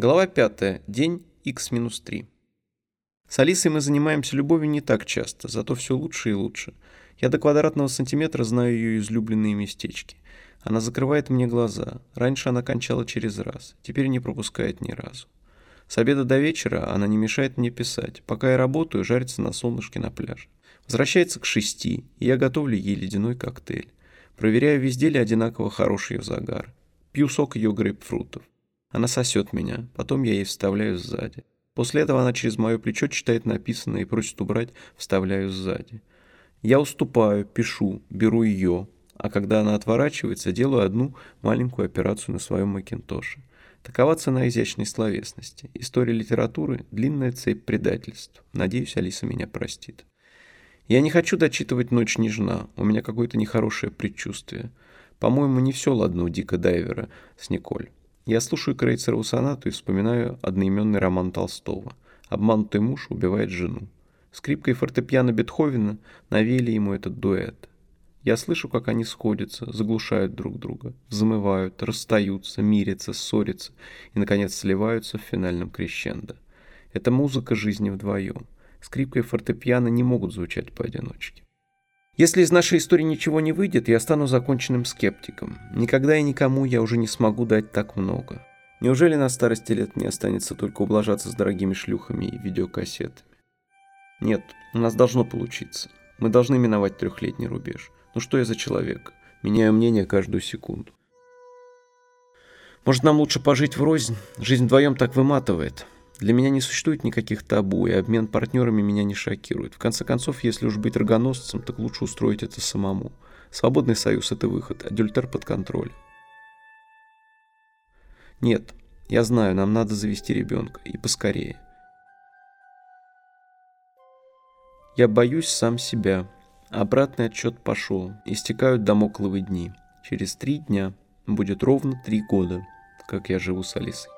Глава 5. День x-3. С Алисой мы занимаемся любовью не так часто, зато все лучше и лучше. Я до квадратного сантиметра знаю ее излюбленные местечки. Она закрывает мне глаза. Раньше она кончала через раз, теперь не пропускает ни разу. С обеда до вечера она не мешает мне писать. Пока я работаю, жарится на солнышке на пляже. Возвращается к шести, и я готовлю ей ледяной коктейль. Проверяю, везде ли одинаково хороший ее загар. Пью сок ее грейпфрутов. Она сосет меня, потом я ей вставляю сзади. После этого она через мое плечо читает написанное и просит убрать, вставляю сзади. Я уступаю, пишу, беру ее, а когда она отворачивается, делаю одну маленькую операцию на своем Макинтоше. Такова цена изящной словесности. История литературы – длинная цепь предательств. Надеюсь, Алиса меня простит. Я не хочу дочитывать «Ночь нежна», у меня какое-то нехорошее предчувствие. По-моему, не все ладно у Дика Дайвера с Николь. Я слушаю Крейцерову сонату и вспоминаю одноименный роман Толстого. Обманутый муж убивает жену. Скрипка и фортепиано Бетховена навели ему этот дуэт. Я слышу, как они сходятся, заглушают друг друга, взмывают, расстаются, мирятся, ссорятся и, наконец, сливаются в финальном крещендо. Это музыка жизни вдвоем. Скрипка и фортепиано не могут звучать поодиночке. Если из нашей истории ничего не выйдет, я стану законченным скептиком. Никогда и никому я уже не смогу дать так много. Неужели на старости лет мне останется только ублажаться с дорогими шлюхами и видеокассетами? Нет, у нас должно получиться. Мы должны миновать трехлетний рубеж. Ну что я за человек? Меняю мнение каждую секунду. Может, нам лучше пожить врознь? Жизнь вдвоем так выматывает. Для меня не существует никаких табу, и обмен партнерами меня не шокирует. В конце концов, если уж быть рогоносцем, так лучше устроить это самому. Свободный союз – это выход, адюльтер под контролем. Нет, я знаю, нам надо завести ребенка, и поскорее. Я боюсь сам себя. Обратный отчет пошел, истекают домокловые дни. Через три дня будет ровно три года, как я живу с Алисой.